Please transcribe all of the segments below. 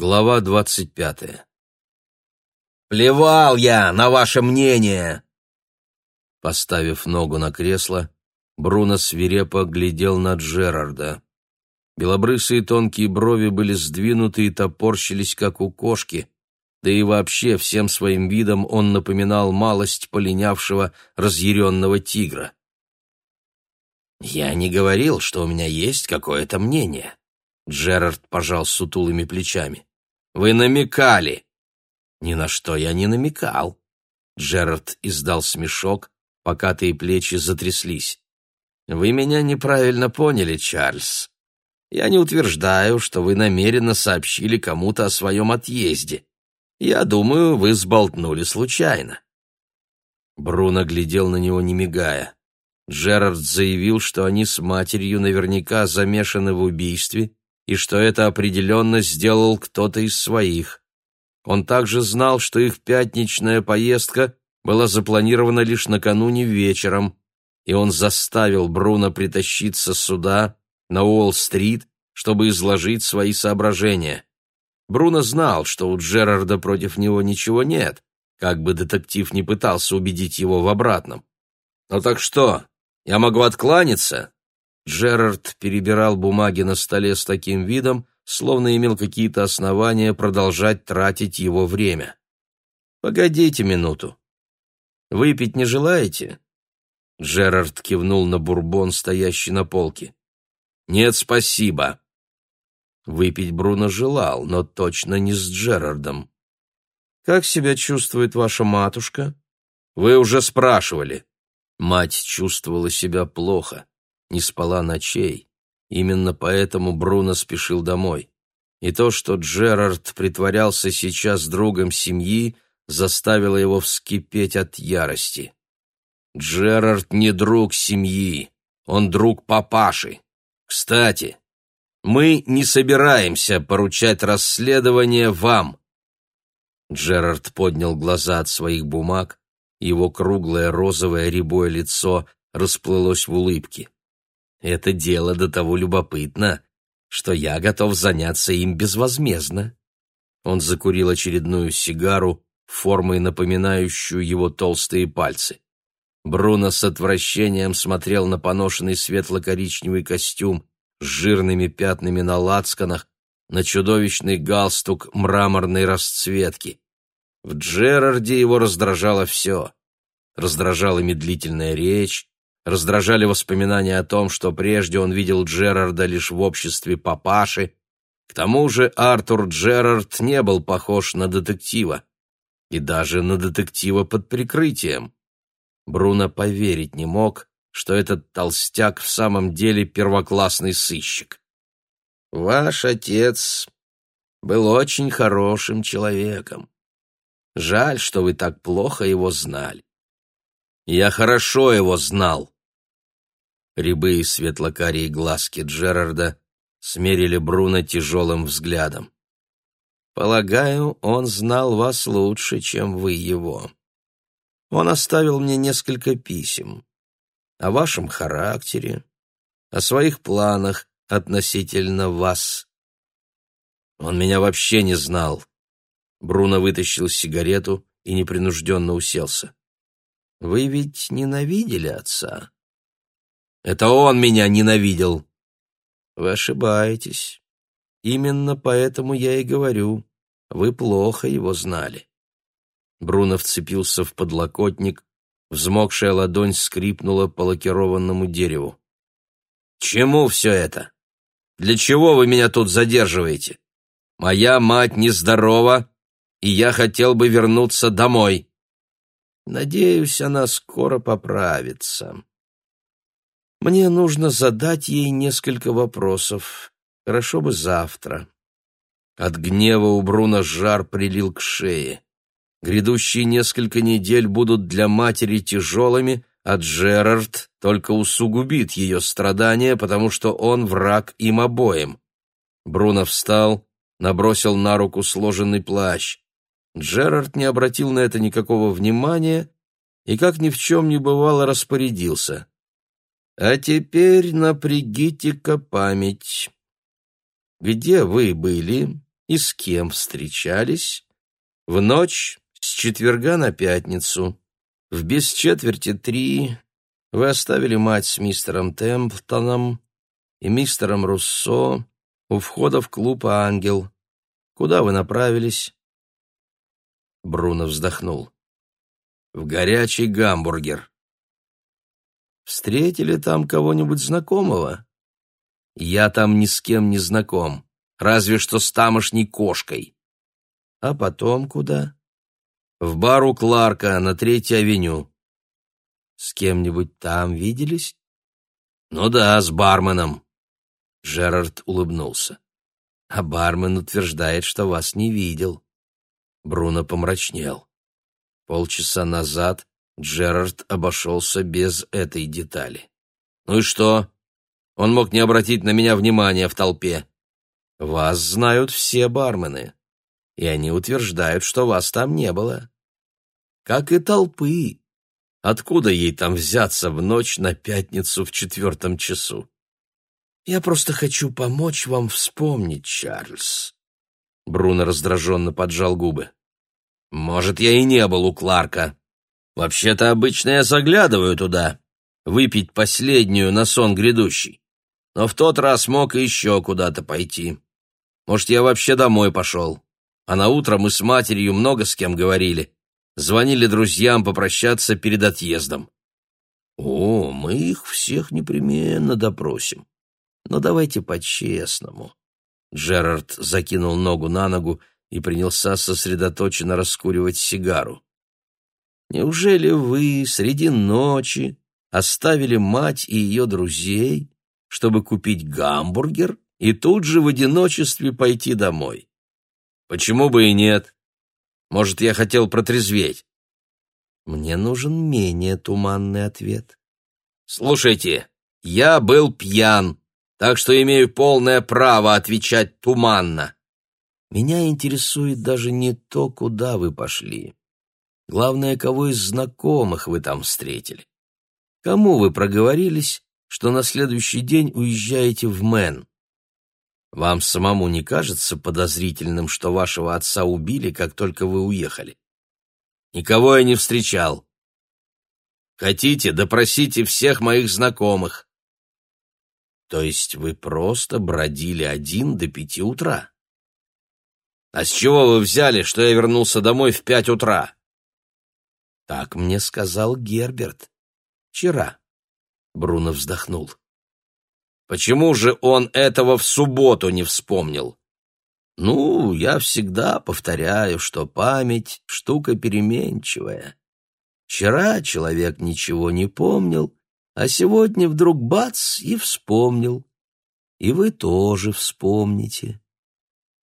Глава двадцать пятая. «Плевал я на ваше мнение!» Поставив ногу на кресло, Бруно свирепо глядел на Джерарда. Белобрысые тонкие брови были сдвинуты и топорщились, как у кошки, да и вообще всем своим видом он напоминал малость полинявшего разъяренного тигра. «Я не говорил, что у меня есть какое-то мнение», Джерард пожал сутулыми плечами. «Вы намекали!» «Ни на что я не намекал!» Джерард издал смешок, покатые плечи затряслись. «Вы меня неправильно поняли, Чарльз. Я не утверждаю, что вы намеренно сообщили кому-то о своем отъезде. Я думаю, вы сболтнули случайно». Бруно глядел на него, не мигая. Джерард заявил, что они с матерью наверняка замешаны в убийстве и что это определенно сделал кто-то из своих. Он также знал, что их пятничная поездка была запланирована лишь накануне вечером, и он заставил Бруно притащиться сюда, на Уолл-стрит, чтобы изложить свои соображения. Бруно знал, что у Джерарда против него ничего нет, как бы детектив не пытался убедить его в обратном. «Ну так что, я могу откланяться?» Джерард перебирал бумаги на столе с таким видом, словно имел какие-то основания продолжать тратить его время. «Погодите минуту. Выпить не желаете?» Джерард кивнул на бурбон, стоящий на полке. «Нет, спасибо». Выпить Бруно желал, но точно не с Джерардом. «Как себя чувствует ваша матушка?» «Вы уже спрашивали». Мать чувствовала себя плохо не спала ночей. Именно поэтому Бруно спешил домой. И то, что Джерард притворялся сейчас другом семьи, заставило его вскипеть от ярости. Джерард не друг семьи, он друг папаши. Кстати, мы не собираемся поручать расследование вам. Джерард поднял глаза от своих бумаг, его круглое розовое рябое лицо расплылось в улыбке. Это дело до того любопытно, что я готов заняться им безвозмездно. Он закурил очередную сигару, формой напоминающую его толстые пальцы. Бруно с отвращением смотрел на поношенный светло-коричневый костюм с жирными пятнами на лацканах, на чудовищный галстук мраморной расцветки. В Джерарде его раздражало все. Раздражала медлительная речь, раздражали воспоминания о том, что прежде он видел Джерарда лишь в обществе папаши. К тому же Артур Джерард не был похож на детектива, и даже на детектива под прикрытием. Бруно поверить не мог, что этот толстяк в самом деле первоклассный сыщик. «Ваш отец был очень хорошим человеком. Жаль, что вы так плохо его знали. Я хорошо его знал. Рябые светлокарие глазки Джерарда смерили Бруно тяжелым взглядом. «Полагаю, он знал вас лучше, чем вы его. Он оставил мне несколько писем о вашем характере, о своих планах относительно вас. Он меня вообще не знал». Бруно вытащил сигарету и непринужденно уселся. «Вы ведь ненавидели отца?» Это он меня ненавидел. Вы ошибаетесь. Именно поэтому я и говорю, вы плохо его знали. Бруно вцепился в подлокотник, взмокшая ладонь скрипнула по лакированному дереву. «Чему все это? Для чего вы меня тут задерживаете? Моя мать нездорова, и я хотел бы вернуться домой». «Надеюсь, она скоро поправится», мне нужно задать ей несколько вопросов. Хорошо бы завтра. От гнева у Бруно жар прилил к шее. Грядущие несколько недель будут для матери тяжелыми, а Джерард только усугубит ее страдания, потому что он враг им обоим. Бруно встал, набросил на руку сложенный плащ. Джерард не обратил на это никакого внимания и, как ни в чем не бывало, распорядился. А теперь напрягите-ка память. Где вы были И с кем встречались? В ночь с четверга на пятницу. В без четверти три вы оставили мать с мистером Темплтоном и мистером Руссо у входа в клуб «Ангел». Куда вы направились?» Бруно вздохнул. «В горячий гамбургер». «Встретили там кого-нибудь знакомого?» «Я там ни с кем не знаком, разве что с тамошней кошкой». «А потом куда?» «В бар у Кларка на Третьей авеню». «С кем-нибудь там виделись?» «Ну да, с барменом». Джерард улыбнулся. «А бармен утверждает, что вас не видел». Бруно помрачнел. Полчаса назад Джерард обошелся без этой детали. «Ну и что? Он мог не обратить на меня внимания в толпе. Вас знают все бармены, и они утверждают, что вас там не было. Как и толпы. Откуда ей там взяться в ночь на пятницу в четвертом часу? Я просто хочу помочь вам вспомнить, Чарльз. Бруно раздраженно поджал губы. Может, я и не был у Кларка. Вообще-то обычно я заглядываю туда, выпить последнюю на сон грядущий. Но в тот раз мог еще куда-то пойти. Может, я вообще домой пошел. А на утро мы с матерью много с кем говорили. Звонили друзьям попрощаться перед отъездом. О, мы их всех непременно допросим. Но давайте по-честному. Джерард закинул ногу на ногу и принялся сосредоточенно раскуривать сигару. Неужели вы среди ночи оставили мать и ее друзей, чтобы купить гамбургер и тут же в одиночестве пойти домой? Почему бы и нет? Может, я хотел протрезветь? Мне нужен менее туманный ответ. Слушайте, я был пьян, так что имею полное право отвечать туманно. Меня интересует даже не то, куда вы пошли. Главное, кого из знакомых вы там встретили. Кому вы проговорились, что на следующий день уезжаете в Мэн? Вам самому не кажется подозрительным, что вашего отца убили, как только вы уехали? Никого я не встречал. Хотите, допросите всех моих знакомых. То есть вы просто бродили один до пяти утра? А с чего вы взяли, что я вернулся домой в пять утра? Так мне сказал Герберт. Вчера. Бруно вздохнул. Почему же он этого в субботу не вспомнил? Ну, я всегда повторяю, что память — штука переменчивая. Вчера человек ничего не помнил, а сегодня вдруг бац и вспомнил. И вы тоже вспомните.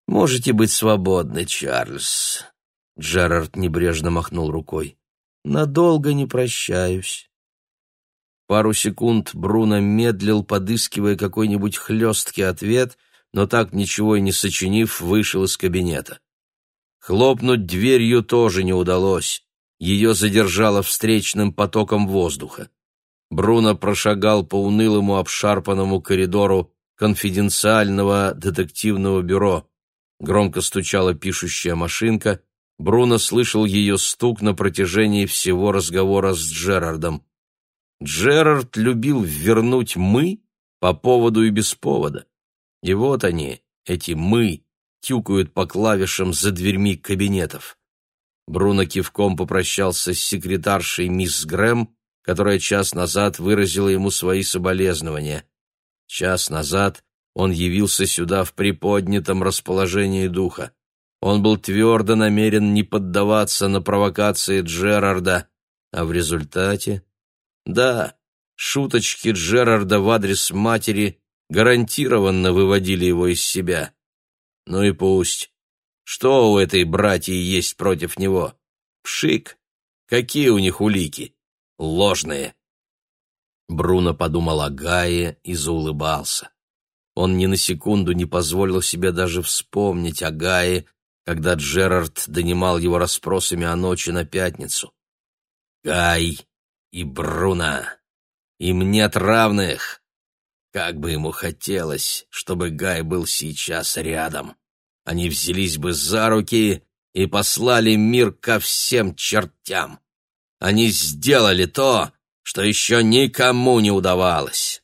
«Можете быть свободны, Чарльз», — Джерард небрежно махнул рукой. «Надолго не прощаюсь». Пару секунд Бруно медлил, подыскивая какой-нибудь хлесткий ответ, но так ничего и не сочинив, вышел из кабинета. Хлопнуть дверью тоже не удалось. Ее задержало встречным потоком воздуха. Бруно прошагал по унылому обшарпанному коридору конфиденциального детективного бюро. Громко стучала пишущая машинка. Бруно слышал ее стук на протяжении всего разговора с Джерардом. Джерард любил вернуть «мы» по поводу и без повода. И вот они, эти «мы», тюкают по клавишам за дверьми кабинетов. Бруно кивком попрощался с секретаршей мисс Грэм, которая час назад выразила ему свои соболезнования. Час назад он явился сюда в приподнятом расположении духа. Он был твердо намерен не поддаваться на провокации Джерарда, а в результате... Да, шуточки Джерарда в адрес матери гарантированно выводили его из себя. Ну и пусть. Что у этой братьи есть против него? Пшик. Какие у них улики? Ложные. Бруно подумал о Гае и заулыбался. Он ни на секунду не позволил себе даже вспомнить о Гае, когда Джерард донимал его расспросами о ночи на пятницу. Гай и Бруно. Им нет равных. Как бы ему хотелось, чтобы Гай был сейчас рядом. они взялись бы за руки и послали мир ко всем чертям. Они сделали то, что еще никому не удавалось.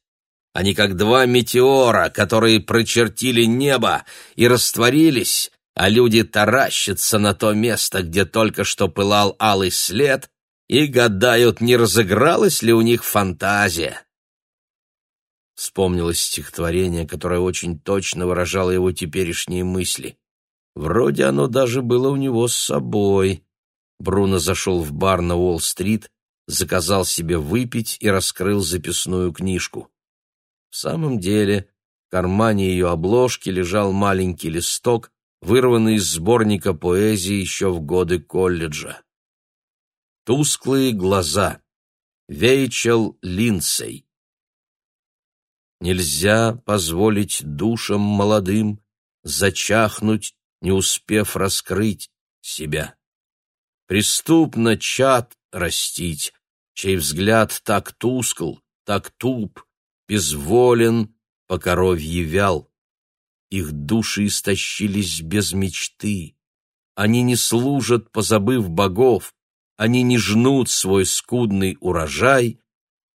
Они как два метеора, которые прочертили небо и растворились, а люди таращатся на то место, где только что пылал алый след, и гадают, не разыгралась ли у них фантазия. Вспомнилось стихотворение, которое очень точно выражало его теперешние мысли. Вроде оно даже было у него с собой. Бруно зашел в бар на Уолл-стрит, заказал себе выпить и раскрыл записную книжку. В самом деле, в кармане ее обложки лежал маленький листок, вырванный из сборника поэзии еще в годы колледжа. «Тусклые глаза» Вейчел Линдсей Нельзя позволить душам молодым зачахнуть, не успев раскрыть себя. Преступно чад растить, чей взгляд так тускл, так туп, безволен, по коровье вял. Их души истощились без мечты. Они не служат, позабыв богов, они не жнут свой скудный урожай,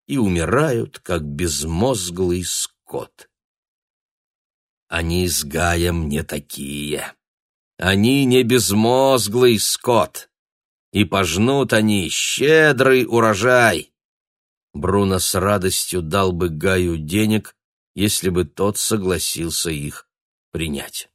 и умирают, как безмозглый скот. Они с Гаем не такие. Они не безмозглый скот, и пожнут они щедрый урожай. Бруно с радостью дал бы Гаю денег, если бы тот согласился их принять.